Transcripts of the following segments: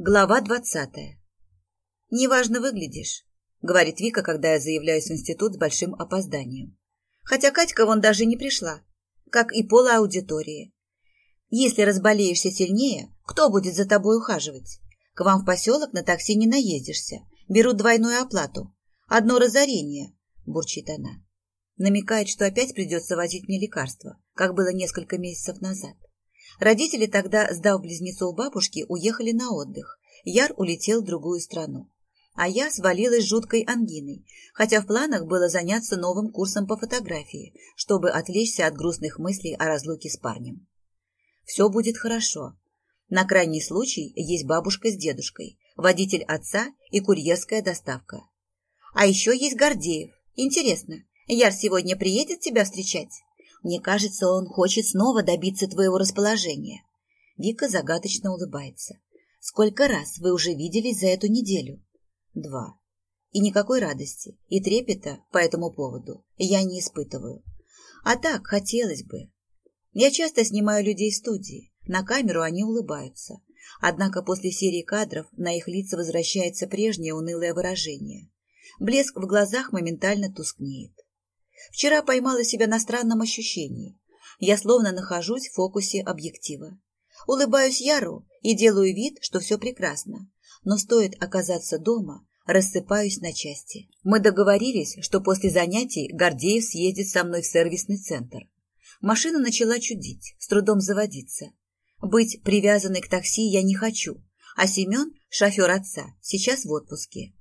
Глава двадцатая. «Неважно выглядишь», — говорит Вика, когда я заявляюсь в институт с большим опозданием. Хотя Катька вон даже не пришла, как и пола аудитории. Если разболеешься сильнее, кто будет за тобой ухаживать? К вам в поселок на такси не наедешься. Берут двойную оплату. Одно разорение, бурчит она. Намекает, что опять придется возить мне лекарства, как было несколько месяцев назад. Родители тогда, сдав близнецов бабушки, уехали на отдых. Яр улетел в другую страну. А я свалилась жуткой ангиной, хотя в планах было заняться новым курсом по фотографии, чтобы отвлечься от грустных мыслей о разлуке с парнем. Все будет хорошо. На крайний случай есть бабушка с дедушкой, водитель отца и курьерская доставка. А еще есть Гордеев. Интересно, Яр сегодня приедет тебя встречать? Мне кажется, он хочет снова добиться твоего расположения. Вика загадочно улыбается. Сколько раз вы уже виделись за эту неделю? Два. И никакой радости и трепета по этому поводу я не испытываю. А так, хотелось бы. Я часто снимаю людей в студии. На камеру они улыбаются. Однако после серии кадров на их лица возвращается прежнее унылое выражение. Блеск в глазах моментально тускнеет. Вчера поймала себя на странном ощущении. Я словно нахожусь в фокусе объектива. Улыбаюсь Яру и делаю вид, что все прекрасно. Но стоит оказаться дома, рассыпаюсь на части. Мы договорились, что после занятий Гордеев съездит со мной в сервисный центр. Машина начала чудить, с трудом заводиться. Быть привязанной к такси я не хочу, а Семен, шофер отца, сейчас в отпуске.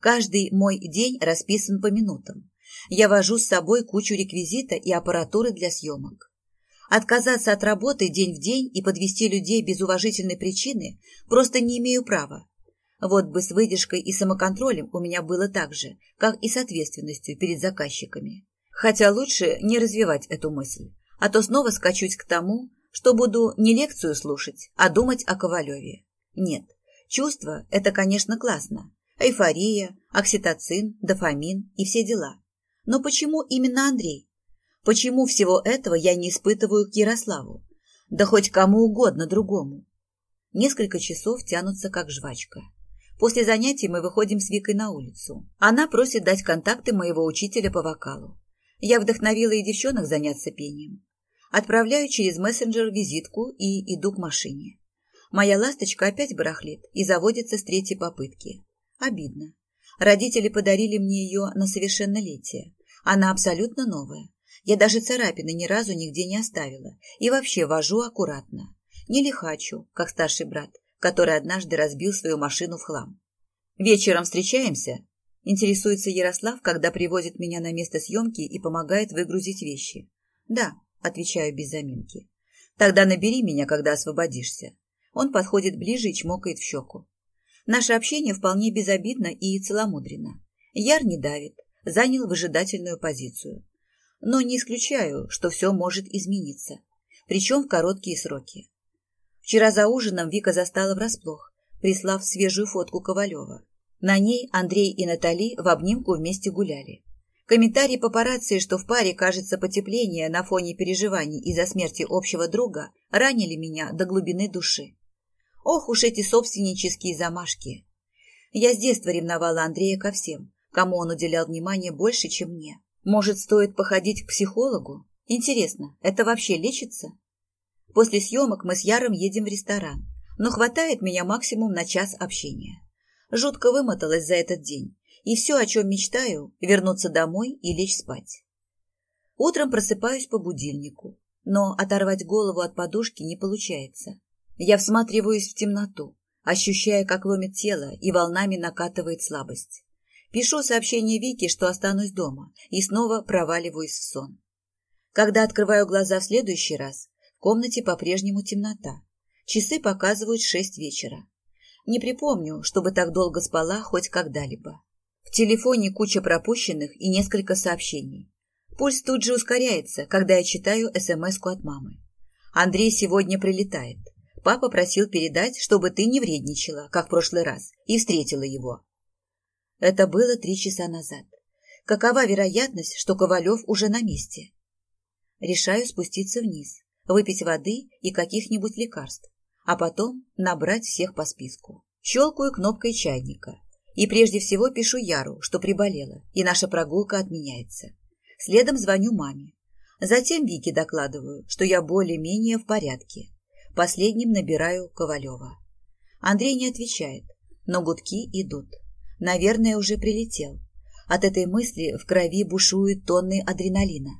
Каждый мой день расписан по минутам. Я вожу с собой кучу реквизита и аппаратуры для съемок. Отказаться от работы день в день и подвести людей без уважительной причины просто не имею права. Вот бы с выдержкой и самоконтролем у меня было так же, как и с ответственностью перед заказчиками. Хотя лучше не развивать эту мысль, а то снова скачусь к тому, что буду не лекцию слушать, а думать о Ковалеве. Нет, чувства – это, конечно, классно. Эйфория, окситоцин, дофамин и все дела. Но почему именно Андрей? Почему всего этого я не испытываю к Ярославу? Да хоть кому угодно другому. Несколько часов тянутся как жвачка. После занятий мы выходим с Викой на улицу. Она просит дать контакты моего учителя по вокалу. Я вдохновила и девчонок заняться пением. Отправляю через мессенджер визитку и иду к машине. Моя ласточка опять барахлит и заводится с третьей попытки. Обидно. Родители подарили мне ее на совершеннолетие. Она абсолютно новая. Я даже царапины ни разу нигде не оставила. И вообще вожу аккуратно. Не лихачу, как старший брат, который однажды разбил свою машину в хлам. «Вечером встречаемся?» Интересуется Ярослав, когда привозит меня на место съемки и помогает выгрузить вещи. «Да», — отвечаю без заминки. «Тогда набери меня, когда освободишься». Он подходит ближе и чмокает в щеку. Наше общение вполне безобидно и целомудренно. Яр не давит, занял выжидательную позицию. Но не исключаю, что все может измениться, причем в короткие сроки. Вчера за ужином Вика застала врасплох, прислав свежую фотку Ковалева. На ней Андрей и Натали в обнимку вместе гуляли. Комментарии папарацци, что в паре кажется потепление на фоне переживаний из-за смерти общего друга, ранили меня до глубины души. Ох уж эти собственнические замашки. Я с детства ревновала Андрея ко всем, кому он уделял внимание больше, чем мне. Может, стоит походить к психологу? Интересно, это вообще лечится? После съемок мы с Яром едем в ресторан, но хватает меня максимум на час общения. Жутко вымоталась за этот день, и все, о чем мечтаю, вернуться домой и лечь спать. Утром просыпаюсь по будильнику, но оторвать голову от подушки не получается. Я всматриваюсь в темноту, ощущая, как ломит тело и волнами накатывает слабость. Пишу сообщение Вике, что останусь дома, и снова проваливаюсь в сон. Когда открываю глаза в следующий раз, в комнате по-прежнему темнота. Часы показывают шесть вечера. Не припомню, чтобы так долго спала хоть когда-либо. В телефоне куча пропущенных и несколько сообщений. Пульс тут же ускоряется, когда я читаю смс от мамы. Андрей сегодня прилетает. Папа просил передать, чтобы ты не вредничала, как в прошлый раз, и встретила его. Это было три часа назад. Какова вероятность, что Ковалев уже на месте? Решаю спуститься вниз, выпить воды и каких-нибудь лекарств, а потом набрать всех по списку. Щелкаю кнопкой чайника. И прежде всего пишу Яру, что приболела, и наша прогулка отменяется. Следом звоню маме. Затем Вике докладываю, что я более-менее в порядке. Последним набираю Ковалева. Андрей не отвечает, но гудки идут. Наверное, уже прилетел. От этой мысли в крови бушуют тонны адреналина.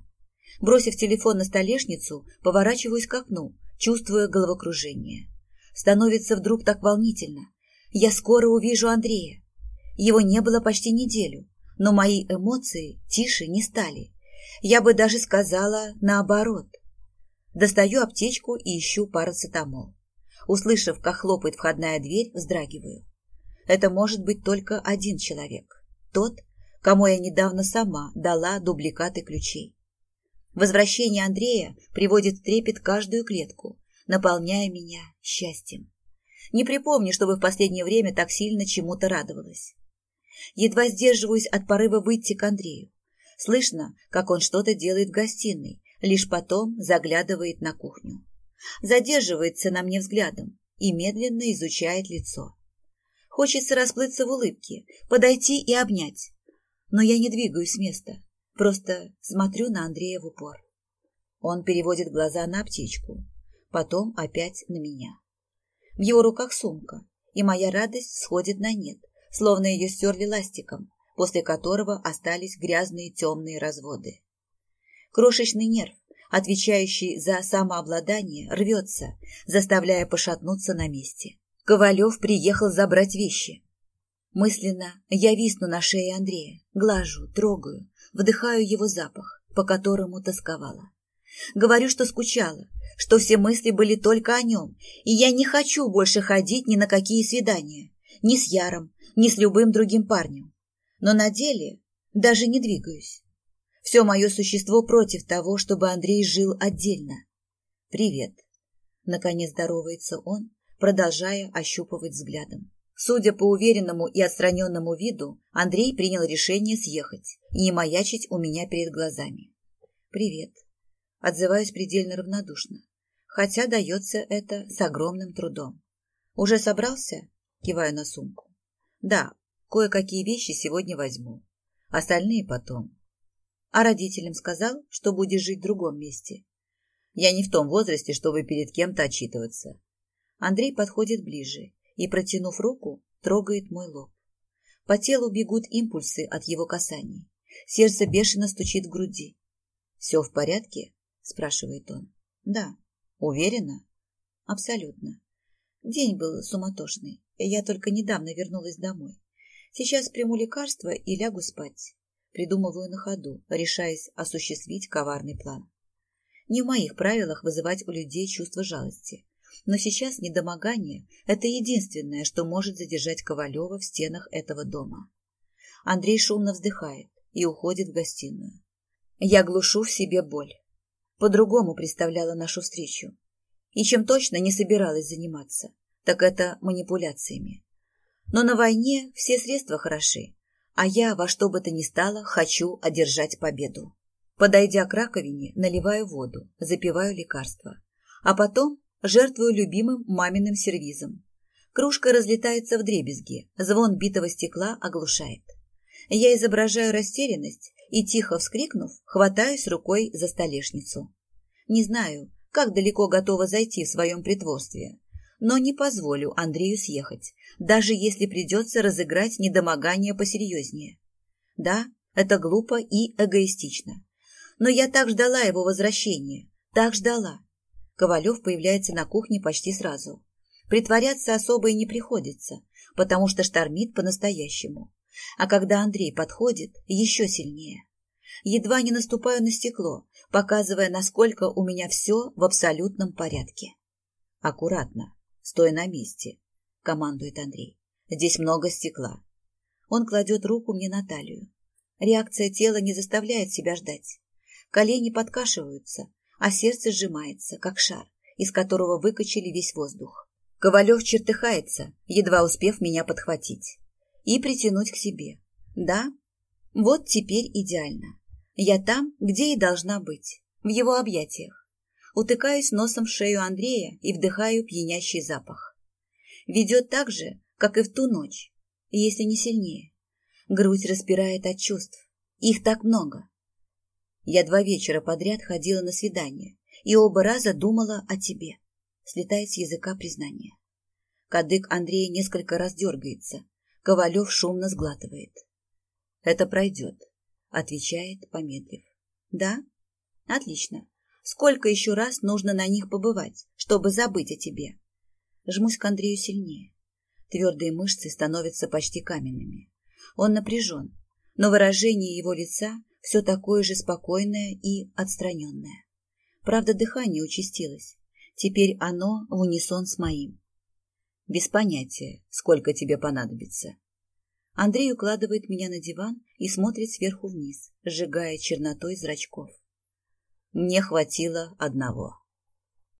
Бросив телефон на столешницу, поворачиваюсь к окну, чувствуя головокружение. Становится вдруг так волнительно. Я скоро увижу Андрея. Его не было почти неделю, но мои эмоции тише не стали. Я бы даже сказала наоборот. Достаю аптечку и ищу парацетамол. Услышав, как хлопает входная дверь, вздрагиваю. Это может быть только один человек. Тот, кому я недавно сама дала дубликаты ключей. Возвращение Андрея приводит в трепет каждую клетку, наполняя меня счастьем. Не припомню, чтобы в последнее время так сильно чему-то радовалась. Едва сдерживаюсь от порыва выйти к Андрею. Слышно, как он что-то делает в гостиной, лишь потом заглядывает на кухню. Задерживается на мне взглядом и медленно изучает лицо. Хочется расплыться в улыбке, подойти и обнять. Но я не двигаюсь с места, просто смотрю на Андрея в упор. Он переводит глаза на аптечку, потом опять на меня. В его руках сумка, и моя радость сходит на нет, словно ее стерли ластиком, после которого остались грязные темные разводы. Крошечный нерв, отвечающий за самообладание, рвется, заставляя пошатнуться на месте. Ковалев приехал забрать вещи. Мысленно я висну на шее Андрея, глажу, трогаю, вдыхаю его запах, по которому тосковала. Говорю, что скучала, что все мысли были только о нем, и я не хочу больше ходить ни на какие свидания, ни с Яром, ни с любым другим парнем. Но на деле даже не двигаюсь. Все мое существо против того, чтобы Андрей жил отдельно. «Привет!» Наконец здоровается он, продолжая ощупывать взглядом. Судя по уверенному и отстраненному виду, Андрей принял решение съехать и не маячить у меня перед глазами. «Привет!» Отзываюсь предельно равнодушно, хотя дается это с огромным трудом. «Уже собрался?» Киваю на сумку. Да, кое-какие вещи сегодня возьму. Остальные потом. А родителям сказал, что будешь жить в другом месте. Я не в том возрасте, чтобы перед кем-то отчитываться. Андрей подходит ближе и, протянув руку, трогает мой лоб. По телу бегут импульсы от его касаний. Сердце бешено стучит в груди. «Все в порядке?» – спрашивает он. «Да». «Уверена?» «Абсолютно. День был суматошный. Я только недавно вернулась домой. Сейчас приму лекарство и лягу спать. Придумываю на ходу, решаясь осуществить коварный план. Не в моих правилах вызывать у людей чувство жалости. Но сейчас недомогание – это единственное, что может задержать Ковалева в стенах этого дома. Андрей шумно вздыхает и уходит в гостиную. Я глушу в себе боль. По-другому представляла нашу встречу. И чем точно не собиралась заниматься так это манипуляциями. Но на войне все средства хороши, а я во что бы то ни стало хочу одержать победу. Подойдя к раковине, наливаю воду, запиваю лекарство, а потом жертвую любимым маминым сервизом. Кружка разлетается в дребезги, звон битого стекла оглушает. Я изображаю растерянность и, тихо вскрикнув, хватаюсь рукой за столешницу. Не знаю, как далеко готова зайти в своем притворстве, но не позволю Андрею съехать, даже если придется разыграть недомогание посерьезнее. Да, это глупо и эгоистично. Но я так ждала его возвращения, так ждала. Ковалев появляется на кухне почти сразу. Притворяться особо и не приходится, потому что штормит по-настоящему. А когда Андрей подходит, еще сильнее. Едва не наступаю на стекло, показывая, насколько у меня все в абсолютном порядке. Аккуратно, Стой на месте, командует Андрей. Здесь много стекла. Он кладет руку мне на талию. Реакция тела не заставляет себя ждать. Колени подкашиваются, а сердце сжимается, как шар, из которого выкачали весь воздух. Ковалев чертыхается, едва успев меня подхватить. И притянуть к себе. Да, вот теперь идеально. Я там, где и должна быть, в его объятиях утыкаюсь носом в шею Андрея и вдыхаю пьянящий запах. Ведет так же, как и в ту ночь, если не сильнее. Грудь распирает от чувств. Их так много. Я два вечера подряд ходила на свидание и оба раза думала о тебе. Слетает с языка признание. Кадык Андрея несколько раз дергается. Ковалев шумно сглатывает. «Это пройдет», — отвечает, помедлив. «Да? Отлично. Сколько еще раз нужно на них побывать, чтобы забыть о тебе?» Жмусь к Андрею сильнее. Твердые мышцы становятся почти каменными. Он напряжен, но выражение его лица все такое же спокойное и отстраненное. Правда, дыхание участилось. Теперь оно в унисон с моим. Без понятия, сколько тебе понадобится. Андрей укладывает меня на диван и смотрит сверху вниз, сжигая чернотой зрачков. Мне хватило одного.